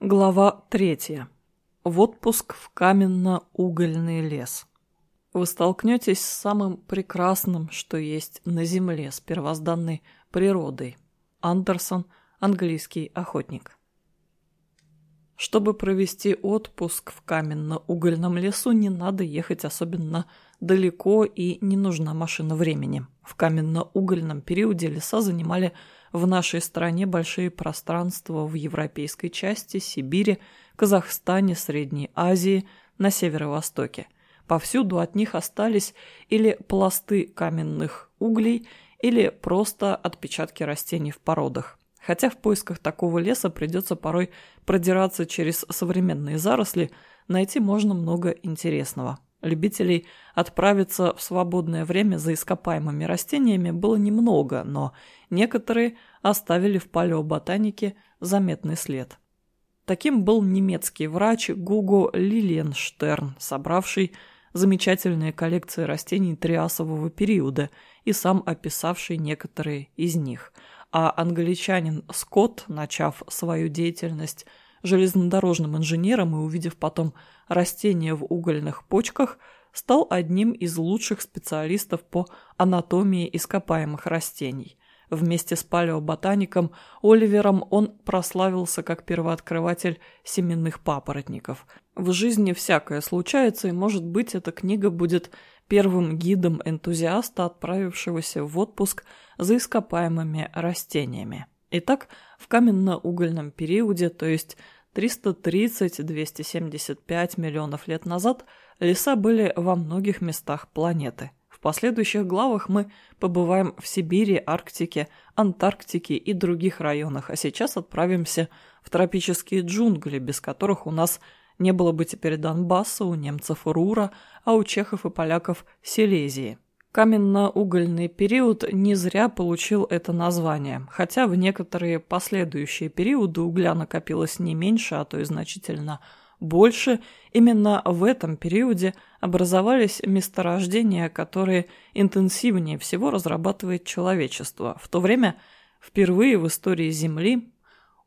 Глава третья. В отпуск в каменно-угольный лес. Вы столкнетесь с самым прекрасным, что есть на Земле, с первозданной природой. Андерсон, английский охотник. Чтобы провести отпуск в каменно-угольном лесу, не надо ехать особенно далеко и не нужна машина времени. В каменно-угольном периоде леса занимали в нашей стране большие пространства в европейской части, Сибири, Казахстане, Средней Азии, на северо-востоке. Повсюду от них остались или пласты каменных углей, или просто отпечатки растений в породах. Хотя в поисках такого леса придется порой продираться через современные заросли, найти можно много интересного. Любителей отправиться в свободное время за ископаемыми растениями было немного, но некоторые оставили в палеоботанике заметный след. Таким был немецкий врач Гуго Лилиенштерн, собравший замечательные коллекции растений триасового периода и сам описавший некоторые из них. А англичанин Скотт, начав свою деятельность железнодорожным инженером и увидев потом растения в угольных почках, стал одним из лучших специалистов по анатомии ископаемых растений. Вместе с палеоботаником Оливером он прославился как первооткрыватель семенных папоротников. В жизни всякое случается, и, может быть, эта книга будет первым гидом энтузиаста, отправившегося в отпуск за ископаемыми растениями. Итак, в каменно-угольном периоде, то есть 330-275 миллионов лет назад, леса были во многих местах планеты. В последующих главах мы побываем в Сибири, Арктике, Антарктике и других районах, а сейчас отправимся в тропические джунгли, без которых у нас не было бы теперь Донбасса, у немцев Рура, а у чехов и поляков Силезии. Каменно-угольный период не зря получил это название, хотя в некоторые последующие периоды угля накопилось не меньше, а то и значительно больше. Именно в этом периоде образовались месторождения, которые интенсивнее всего разрабатывает человечество. В то время впервые в истории Земли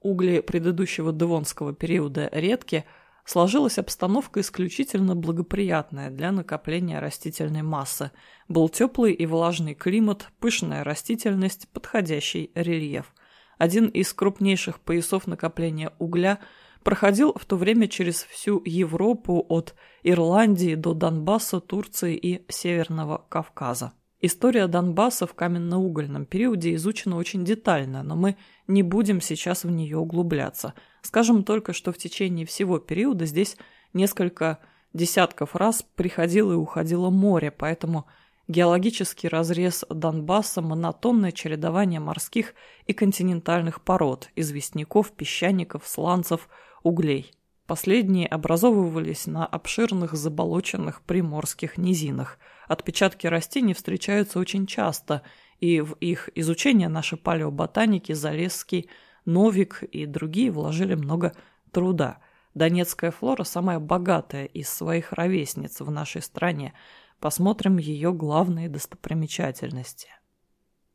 угли предыдущего Девонского периода редки – Сложилась обстановка исключительно благоприятная для накопления растительной массы. Был теплый и влажный климат, пышная растительность, подходящий рельеф. Один из крупнейших поясов накопления угля проходил в то время через всю Европу от Ирландии до Донбасса, Турции и Северного Кавказа. История Донбасса в каменно-угольном периоде изучена очень детально, но мы не будем сейчас в нее углубляться. Скажем только, что в течение всего периода здесь несколько десятков раз приходило и уходило море, поэтому геологический разрез Донбасса – монотонное чередование морских и континентальных пород, известняков, песчаников, сланцев, углей. Последние образовывались на обширных заболоченных приморских низинах. Отпечатки растений встречаются очень часто, и в их изучение наши палеоботаники Залесский, Новик и другие вложили много труда. Донецкая флора самая богатая из своих ровесниц в нашей стране. Посмотрим ее главные достопримечательности.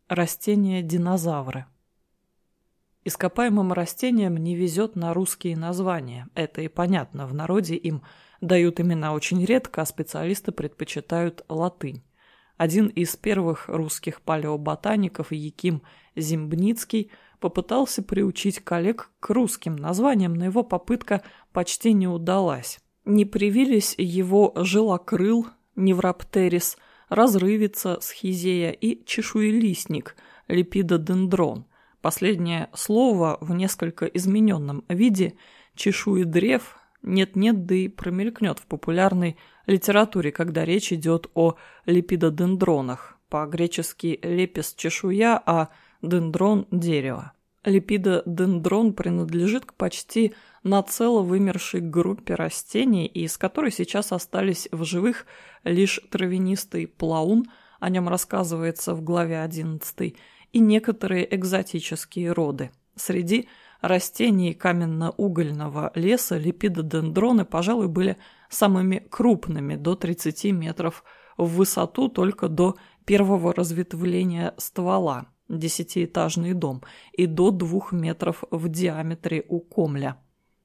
Растения-динозавры – Ископаемым растениям не везет на русские названия. Это и понятно, в народе им дают имена очень редко, а специалисты предпочитают латынь. Один из первых русских палеоботаников, Яким Зимбницкий, попытался приучить коллег к русским названиям, но его попытка почти не удалась. Не привились его жилокрыл, невроптерис, разрывица, схизея и чешуелистник, липидодендрон – Последнее слово в несколько измененном виде чешуи древ нет-нет, да и промелькнет в популярной литературе, когда речь идет о липидодендронах. По-гречески лепис – чешуя, а дендрон – дерево. Липидодендрон принадлежит к почти нацело вымершей группе растений, из которой сейчас остались в живых лишь травянистый плаун, о нем рассказывается в главе 11, и некоторые экзотические роды. Среди растений каменно-угольного леса липидодендроны, пожалуй, были самыми крупными, до 30 метров в высоту только до первого разветвления ствола, десятиэтажный дом, и до двух метров в диаметре у комля.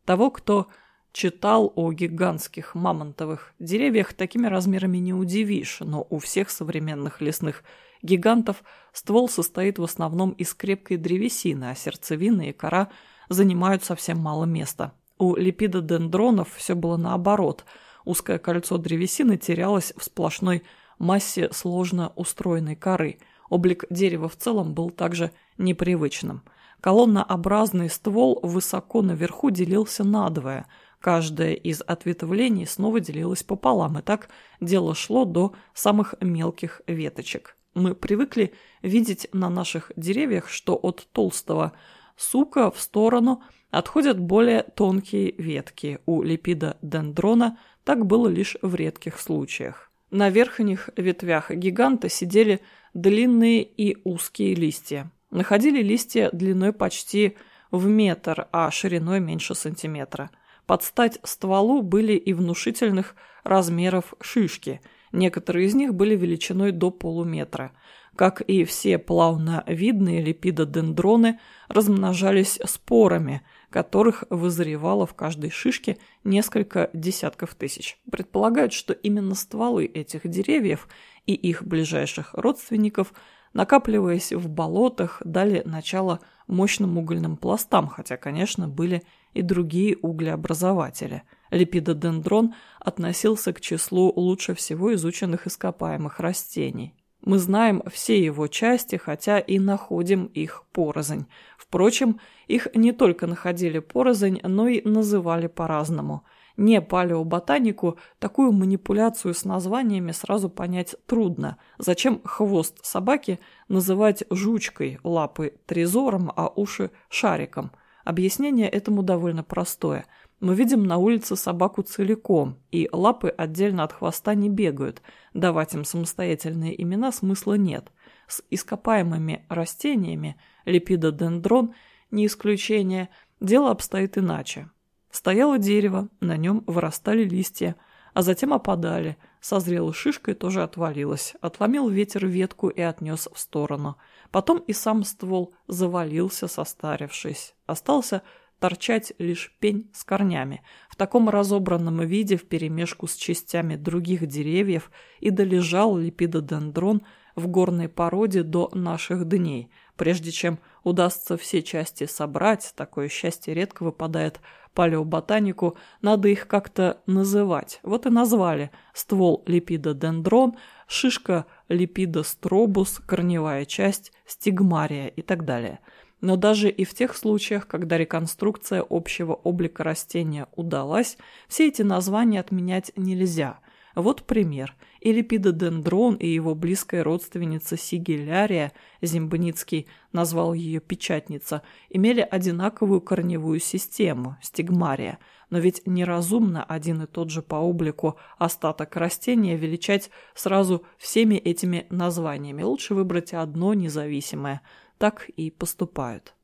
Того, кто читал о гигантских мамонтовых деревьях, такими размерами не удивишь, но у всех современных лесных гигантов ствол состоит в основном из крепкой древесины, а сердцевина и кора занимают совсем мало места. У липидодендронов все было наоборот. Узкое кольцо древесины терялось в сплошной массе сложно устроенной коры. Облик дерева в целом был также непривычным. Колоннообразный ствол высоко наверху делился надвое. Каждое из ответвлений снова делилось пополам, и так дело шло до самых мелких веточек. Мы привыкли видеть на наших деревьях, что от толстого сука в сторону отходят более тонкие ветки. У липидодендрона так было лишь в редких случаях. На верхних ветвях гиганта сидели длинные и узкие листья. Находили листья длиной почти в метр, а шириной меньше сантиметра. Под стать стволу были и внушительных размеров шишки. Некоторые из них были величиной до полуметра. Как и все плавновидные липидодендроны, размножались спорами, которых вызревало в каждой шишке несколько десятков тысяч. Предполагают, что именно стволы этих деревьев и их ближайших родственников, накапливаясь в болотах, дали начало мощным угольным пластам, хотя, конечно, были и другие углеобразователи. Липидодендрон относился к числу лучше всего изученных ископаемых растений. Мы знаем все его части, хотя и находим их порознь. Впрочем, их не только находили порознь, но и называли по-разному. Не палеоботанику такую манипуляцию с названиями сразу понять трудно. Зачем хвост собаки называть жучкой, лапы трезором, а уши шариком? Объяснение этому довольно простое – мы видим на улице собаку целиком, и лапы отдельно от хвоста не бегают. Давать им самостоятельные имена смысла нет. С ископаемыми растениями, липидодендрон не исключение, дело обстоит иначе. Стояло дерево, на нем вырастали листья, а затем опадали. Созрела шишка и тоже отвалилась. Отломил ветер ветку и отнес в сторону. Потом и сам ствол завалился, состарившись. Остался торчать лишь пень с корнями. В таком разобранном виде вперемешку с частями других деревьев и долежал липидодендрон в горной породе до наших дней. Прежде чем удастся все части собрать, такое счастье редко выпадает палеоботанику, надо их как-то называть. Вот и назвали ствол липидодендрон, шишка липидостробус, корневая часть стигмария и так далее – но даже и в тех случаях, когда реконструкция общего облика растения удалась, все эти названия отменять нельзя. Вот пример. Элипидодендрон и его близкая родственница Сигелярия, Зимбаницкий назвал ее печатница, имели одинаковую корневую систему – стигмария. Но ведь неразумно один и тот же по облику остаток растения величать сразу всеми этими названиями. Лучше выбрать одно независимое – так и поступают.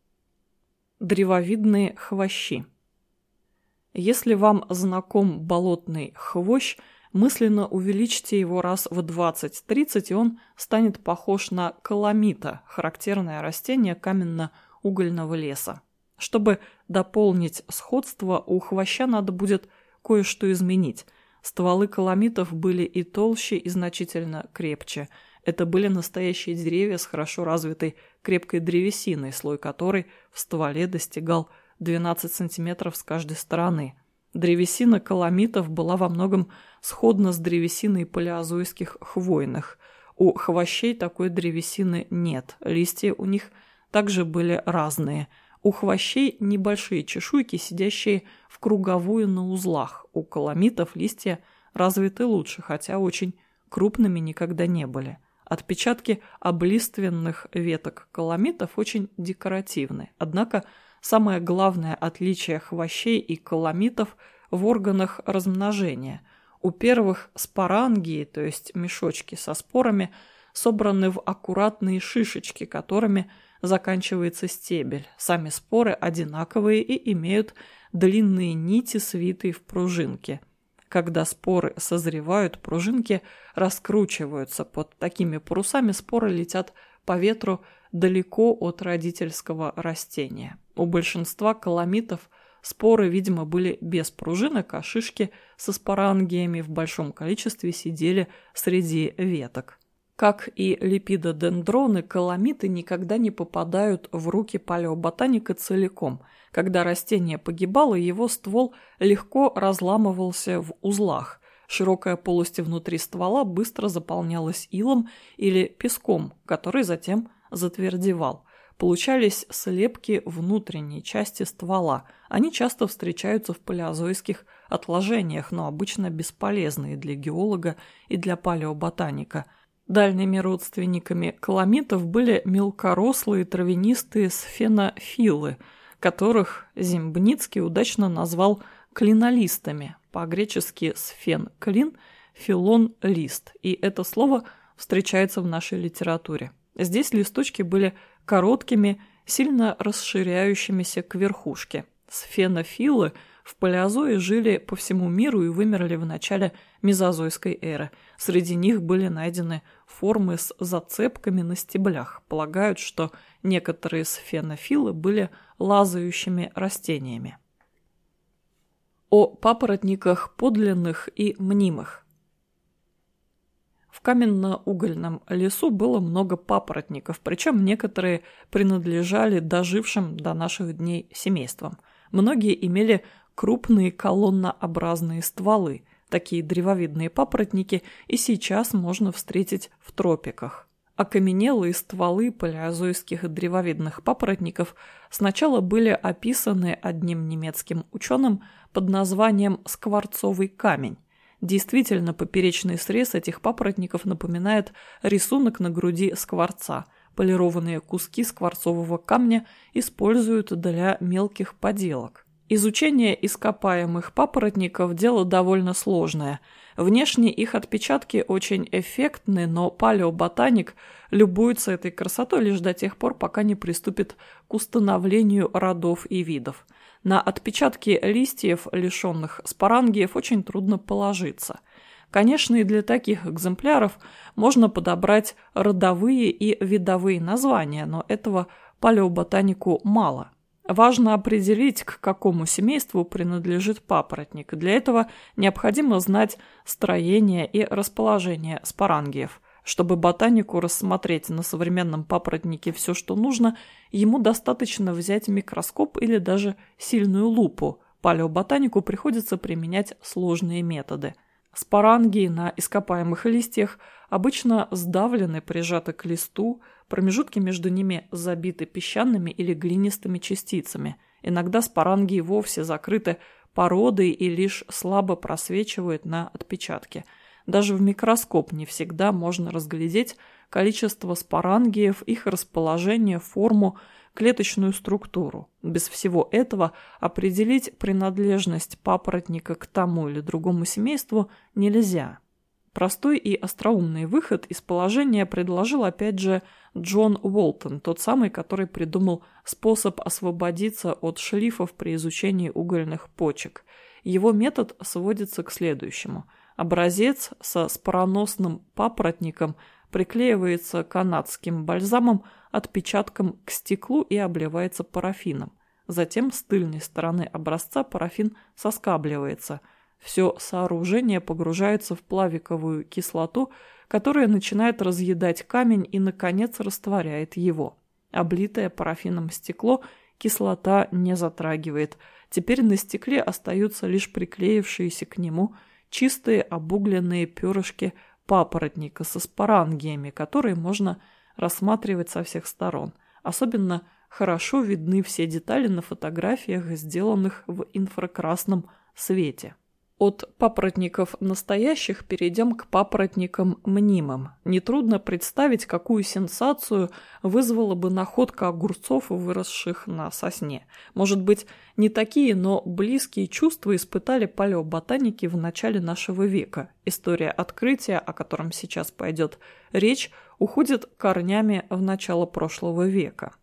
Древовидные хвощи. Если вам знаком болотный хвощ, мысленно увеличьте его раз в 20-30, и он станет похож на каламита, характерное растение каменно-угольного леса. Чтобы дополнить сходство, у хвоща надо будет кое-что изменить. Стволы каламитов были и толще, и значительно крепче – это были настоящие деревья с хорошо развитой крепкой древесиной, слой которой в стволе достигал 12 сантиметров с каждой стороны. Древесина каламитов была во многом сходна с древесиной палеозойских хвойных. У хвощей такой древесины нет, листья у них также были разные. У хвощей небольшие чешуйки, сидящие в круговую на узлах. У каламитов листья развиты лучше, хотя очень крупными никогда не были. Отпечатки облиственных веток каламитов очень декоративны. Однако самое главное отличие хвощей и каламитов в органах размножения. У первых спорангии, то есть мешочки со спорами, собраны в аккуратные шишечки, которыми заканчивается стебель. Сами споры одинаковые и имеют длинные нити, свитые в пружинке. Когда споры созревают, пружинки раскручиваются. Под такими парусами споры летят по ветру далеко от родительского растения. У большинства каламитов Споры, видимо, были без пружинок, а шишки со спорангиями в большом количестве сидели среди веток. Как и липидодендроны, каламиты никогда не попадают в руки палеоботаника целиком. Когда растение погибало, его ствол легко разламывался в узлах. Широкая полость внутри ствола быстро заполнялась илом или песком, который затем затвердевал. Получались слепки внутренней части ствола. Они часто встречаются в палеозойских отложениях, но обычно бесполезные для геолога и для палеоботаника – Дальними родственниками каламитов были мелкорослые травянистые сфенофилы, которых Зимбницкий удачно назвал клинолистами, по-гречески сфен – клин, филон – лист, и это слово встречается в нашей литературе. Здесь листочки были короткими, сильно расширяющимися к верхушке. Сфенофилы – в палеозое жили по всему миру и вымерли в начале мезозойской эры. Среди них были найдены формы с зацепками на стеблях. Полагают, что некоторые сфенофилы были лазающими растениями. О папоротниках подлинных и мнимых. В каменно-угольном лесу было много папоротников, причем некоторые принадлежали дожившим до наших дней семействам. Многие имели крупные колоннообразные стволы. Такие древовидные папоротники и сейчас можно встретить в тропиках. Окаменелые стволы палеозойских древовидных папоротников сначала были описаны одним немецким ученым под названием «скворцовый камень». Действительно, поперечный срез этих папоротников напоминает рисунок на груди скворца. Полированные куски скворцового камня используют для мелких поделок. Изучение ископаемых папоротников – дело довольно сложное. Внешне их отпечатки очень эффектны, но палеоботаник любуется этой красотой лишь до тех пор, пока не приступит к установлению родов и видов. На отпечатки листьев, лишенных спорангиев, очень трудно положиться. Конечно, и для таких экземпляров можно подобрать родовые и видовые названия, но этого палеоботанику мало – Важно определить, к какому семейству принадлежит папоротник. Для этого необходимо знать строение и расположение спорангиев. Чтобы ботанику рассмотреть на современном папоротнике все, что нужно, ему достаточно взять микроскоп или даже сильную лупу. Палеоботанику приходится применять сложные методы. Спорангии на ископаемых листьях обычно сдавлены, прижаты к листу, Промежутки между ними забиты песчаными или глинистыми частицами. Иногда спорангии вовсе закрыты породой и лишь слабо просвечивают на отпечатке. Даже в микроскоп не всегда можно разглядеть количество спорангиев, их расположение, форму, клеточную структуру. Без всего этого определить принадлежность папоротника к тому или другому семейству нельзя. Простой и остроумный выход из положения предложил опять же Джон Уолтон, тот самый, который придумал способ освободиться от шлифов при изучении угольных почек. Его метод сводится к следующему. Образец со спороносным папоротником приклеивается канадским бальзамом отпечатком к стеклу и обливается парафином. Затем с тыльной стороны образца парафин соскабливается – все сооружение погружается в плавиковую кислоту, которая начинает разъедать камень и, наконец, растворяет его. Облитое парафином стекло кислота не затрагивает. Теперь на стекле остаются лишь приклеившиеся к нему чистые обугленные перышки папоротника со спорангиями, которые можно рассматривать со всех сторон. Особенно хорошо видны все детали на фотографиях, сделанных в инфракрасном свете. От папоротников настоящих перейдем к папоротникам мнимым. Нетрудно представить, какую сенсацию вызвала бы находка огурцов, выросших на сосне. Может быть, не такие, но близкие чувства испытали палеоботаники в начале нашего века. История открытия, о котором сейчас пойдет речь, уходит корнями в начало прошлого века.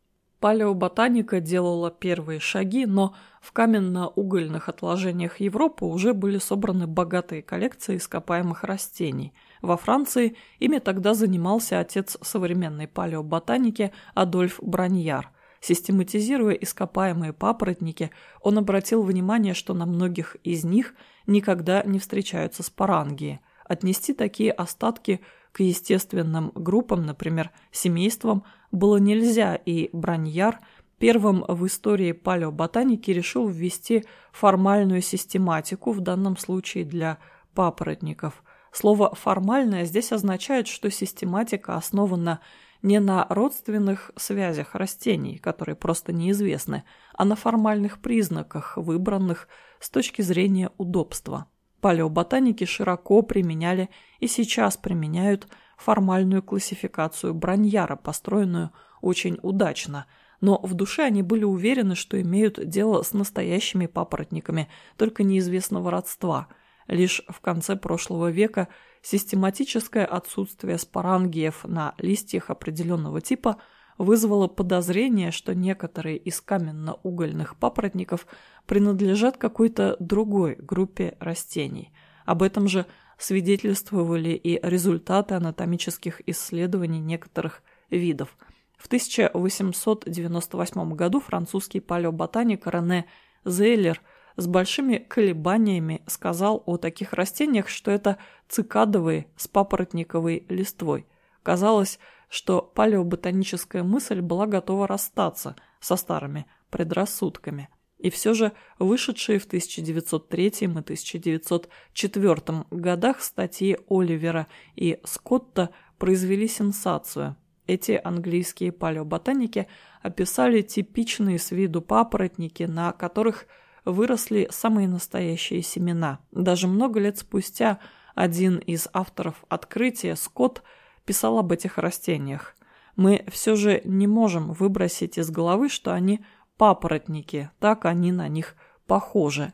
Палеоботаника делала первые шаги, но в каменно-угольных отложениях Европы уже были собраны богатые коллекции ископаемых растений. Во Франции ими тогда занимался отец современной палеоботаники Адольф Браньяр. Систематизируя ископаемые папоротники, он обратил внимание, что на многих из них никогда не встречаются спорангии. Отнести такие остатки к естественным группам, например, семействам, было нельзя, и Браньяр первым в истории палеоботаники решил ввести формальную систематику, в данном случае для папоротников. Слово «формальное» здесь означает, что систематика основана не на родственных связях растений, которые просто неизвестны, а на формальных признаках, выбранных с точки зрения удобства. Палеоботаники широко применяли и сейчас применяют формальную классификацию Браньяра, построенную очень удачно, но в душе они были уверены, что имеют дело с настоящими папоротниками, только неизвестного родства – Лишь в конце прошлого века систематическое отсутствие спорангиев на листьях определенного типа вызвало подозрение, что некоторые из каменно-угольных папоротников принадлежат какой-то другой группе растений. Об этом же свидетельствовали и результаты анатомических исследований некоторых видов. В 1898 году французский палеоботаник Рене Зейлер – с большими колебаниями сказал о таких растениях, что это цикадовые с папоротниковой листвой. Казалось, что палеоботаническая мысль была готова расстаться со старыми предрассудками. И все же вышедшие в 1903 и 1904 годах статьи Оливера и Скотта произвели сенсацию. Эти английские палеоботаники описали типичные с виду папоротники, на которых – выросли самые настоящие семена. Даже много лет спустя один из авторов открытия, Скотт, писал об этих растениях. Мы все же не можем выбросить из головы, что они папоротники, так они на них похожи.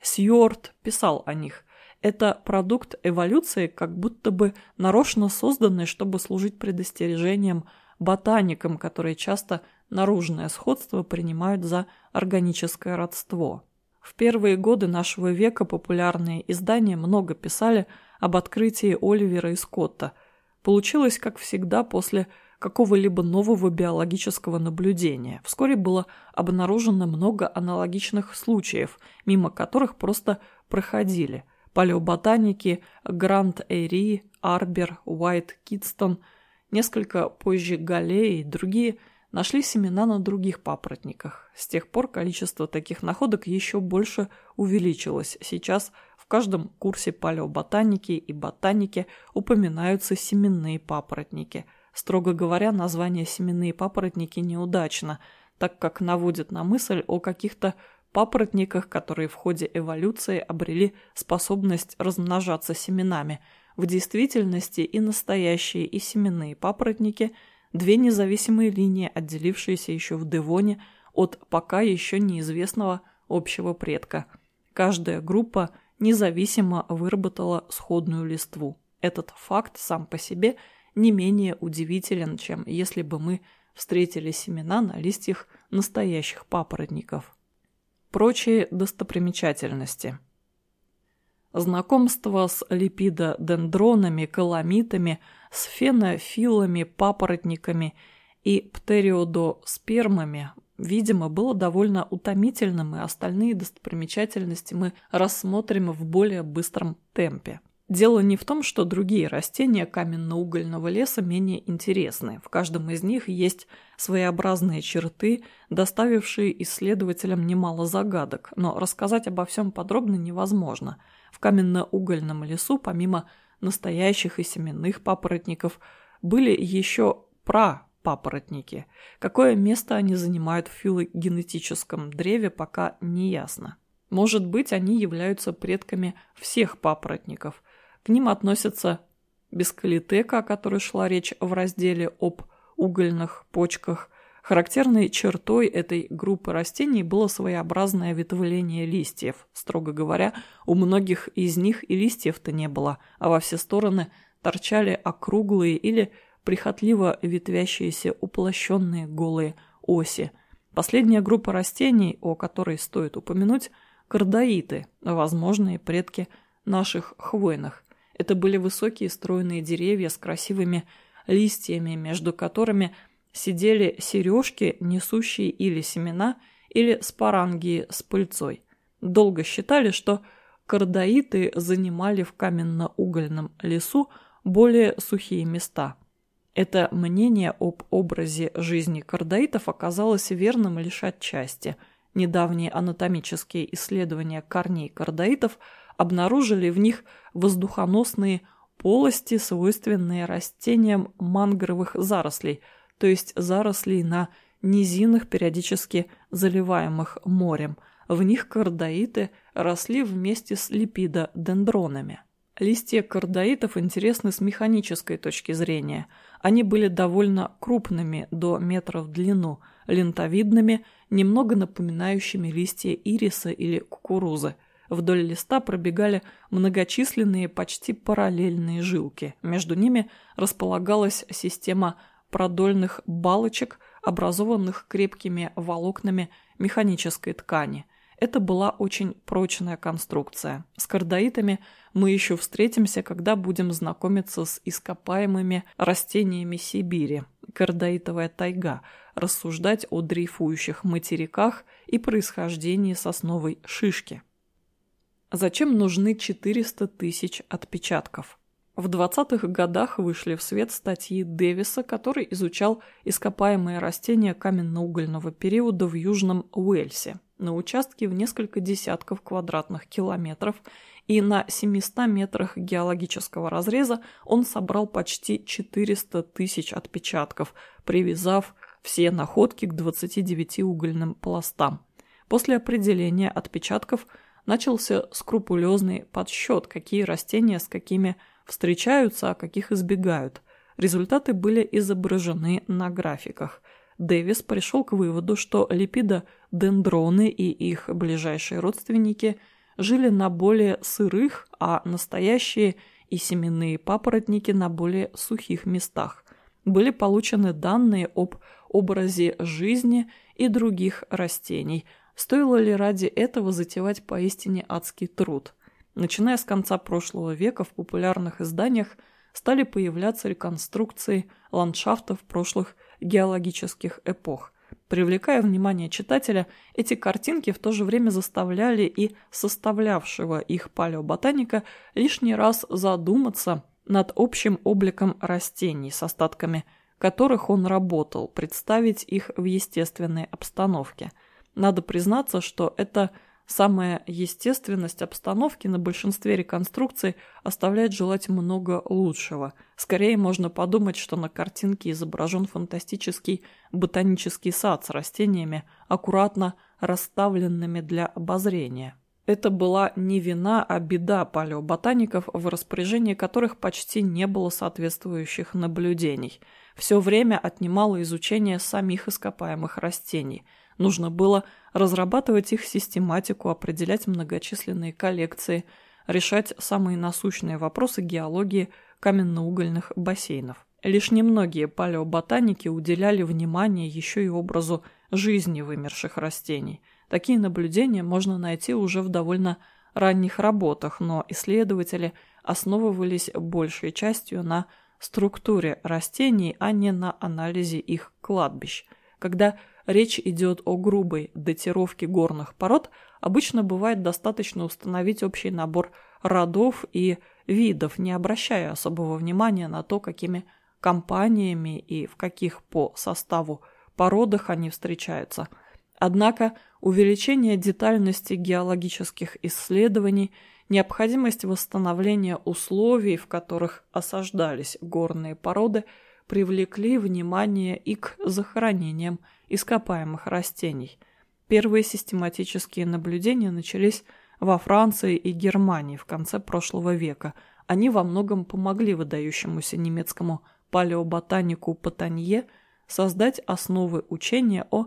Сьюарт писал о них. Это продукт эволюции, как будто бы нарочно созданный, чтобы служить предостережением ботаникам, которые часто наружное сходство принимают за органическое родство. В первые годы нашего века популярные издания много писали об открытии Оливера и Скотта. Получилось, как всегда, после какого-либо нового биологического наблюдения. Вскоре было обнаружено много аналогичных случаев, мимо которых просто проходили. Палеоботаники Грант Эйри, Арбер, Уайт, Китстон, несколько позже Галлей и другие – нашли семена на других папоротниках. С тех пор количество таких находок еще больше увеличилось. Сейчас в каждом курсе палеоботаники и ботаники упоминаются семенные папоротники. Строго говоря, название «семенные папоротники» неудачно, так как наводит на мысль о каких-то папоротниках, которые в ходе эволюции обрели способность размножаться семенами. В действительности и настоящие, и семенные папоротники – две независимые линии, отделившиеся еще в Девоне от пока еще неизвестного общего предка. Каждая группа независимо выработала сходную листву. Этот факт сам по себе не менее удивителен, чем если бы мы встретили семена на листьях настоящих папоротников. Прочие достопримечательности – Знакомство с липидодендронами, каламитами, с фенофилами, папоротниками и птериодоспермами, видимо, было довольно утомительным, и остальные достопримечательности мы рассмотрим в более быстром темпе. Дело не в том, что другие растения каменно-угольного леса менее интересны. В каждом из них есть своеобразные черты, доставившие исследователям немало загадок, но рассказать обо всем подробно невозможно – в каменно-угольном лесу, помимо настоящих и семенных папоротников, были еще прапапоротники. Какое место они занимают в филогенетическом древе, пока не ясно. Может быть, они являются предками всех папоротников. К ним относятся бескалитека, о которой шла речь в разделе об угольных почках, Характерной чертой этой группы растений было своеобразное ветвление листьев. Строго говоря, у многих из них и листьев-то не было, а во все стороны торчали округлые или прихотливо ветвящиеся уплощенные голые оси. Последняя группа растений, о которой стоит упомянуть, кардаиты, возможные предки наших хвойных. Это были высокие стройные деревья с красивыми листьями, между которыми – сидели сережки, несущие или семена, или спорангии с пыльцой. Долго считали, что кардаиты занимали в каменно-угольном лесу более сухие места. Это мнение об образе жизни кардаитов оказалось верным лишь отчасти. Недавние анатомические исследования корней кардаитов обнаружили в них воздухоносные полости, свойственные растениям мангровых зарослей, то есть зарослей на низинах, периодически заливаемых морем. В них кардаиты росли вместе с липидодендронами. Листья кардаитов интересны с механической точки зрения. Они были довольно крупными, до метра в длину, лентовидными, немного напоминающими листья ириса или кукурузы – Вдоль листа пробегали многочисленные почти параллельные жилки. Между ними располагалась система продольных балочек, образованных крепкими волокнами механической ткани. Это была очень прочная конструкция. С кардаитами мы еще встретимся, когда будем знакомиться с ископаемыми растениями Сибири. Кардаитовая тайга. Рассуждать о дрейфующих материках и происхождении сосновой шишки. Зачем нужны 400 тысяч отпечатков? В 20-х годах вышли в свет статьи Дэвиса, который изучал ископаемые растения каменно-угольного периода в Южном Уэльсе на участке в несколько десятков квадратных километров, и на 700 метрах геологического разреза он собрал почти 400 тысяч отпечатков, привязав все находки к 29 угольным пластам. После определения отпечатков – начался скрупулезный подсчет, какие растения с какими встречаются, а каких избегают. Результаты были изображены на графиках. Дэвис пришел к выводу, что липидодендроны и их ближайшие родственники жили на более сырых, а настоящие и семенные папоротники на более сухих местах. Были получены данные об образе жизни и других растений – Стоило ли ради этого затевать поистине адский труд? Начиная с конца прошлого века в популярных изданиях стали появляться реконструкции ландшафтов прошлых геологических эпох. Привлекая внимание читателя, эти картинки в то же время заставляли и составлявшего их палеоботаника лишний раз задуматься над общим обликом растений, с остатками которых он работал, представить их в естественной обстановке – надо признаться, что эта самая естественность обстановки на большинстве реконструкций оставляет желать много лучшего. Скорее можно подумать, что на картинке изображен фантастический ботанический сад с растениями, аккуратно расставленными для обозрения. Это была не вина, а беда палеоботаников, в распоряжении которых почти не было соответствующих наблюдений. Все время отнимало изучение самих ископаемых растений – Нужно было разрабатывать их систематику, определять многочисленные коллекции, решать самые насущные вопросы геологии каменно-угольных бассейнов. Лишь немногие палеоботаники уделяли внимание еще и образу жизни вымерших растений. Такие наблюдения можно найти уже в довольно ранних работах, но исследователи основывались большей частью на структуре растений, а не на анализе их кладбищ. Когда речь идет о грубой датировке горных пород, обычно бывает достаточно установить общий набор родов и видов, не обращая особого внимания на то, какими компаниями и в каких по составу породах они встречаются. Однако увеличение детальности геологических исследований, необходимость восстановления условий, в которых осаждались горные породы, привлекли внимание и к захоронениям ископаемых растений. Первые систематические наблюдения начались во Франции и Германии в конце прошлого века. Они во многом помогли выдающемуся немецкому палеоботанику Патанье создать основы учения о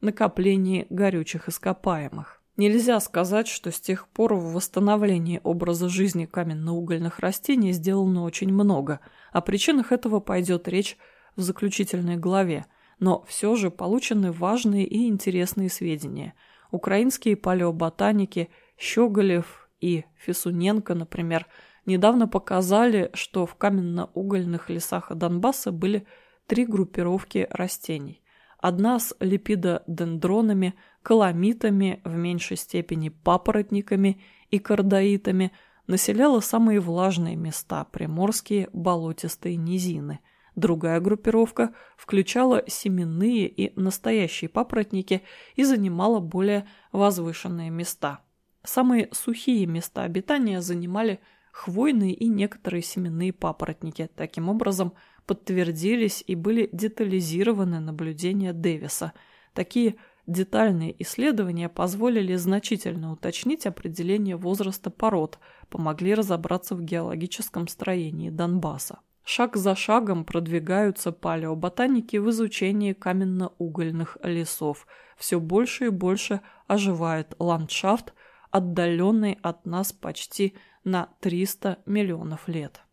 накоплении горючих ископаемых. Нельзя сказать, что с тех пор в восстановлении образа жизни каменно-угольных растений сделано очень много. О причинах этого пойдет речь в заключительной главе – но все же получены важные и интересные сведения. Украинские палеоботаники Щеголев и Фисуненко, например, недавно показали, что в каменно-угольных лесах Донбасса были три группировки растений. Одна с липидодендронами, каламитами, в меньшей степени папоротниками и кардаитами, населяла самые влажные места – приморские болотистые низины. Другая группировка включала семенные и настоящие папоротники и занимала более возвышенные места. Самые сухие места обитания занимали хвойные и некоторые семенные папоротники. Таким образом, подтвердились и были детализированы наблюдения Дэвиса. Такие детальные исследования позволили значительно уточнить определение возраста пород, помогли разобраться в геологическом строении Донбасса. Шаг за шагом продвигаются палеоботаники в изучении каменно-угольных лесов. Все больше и больше оживает ландшафт, отдаленный от нас почти на 300 миллионов лет.